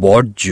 বর্জ্য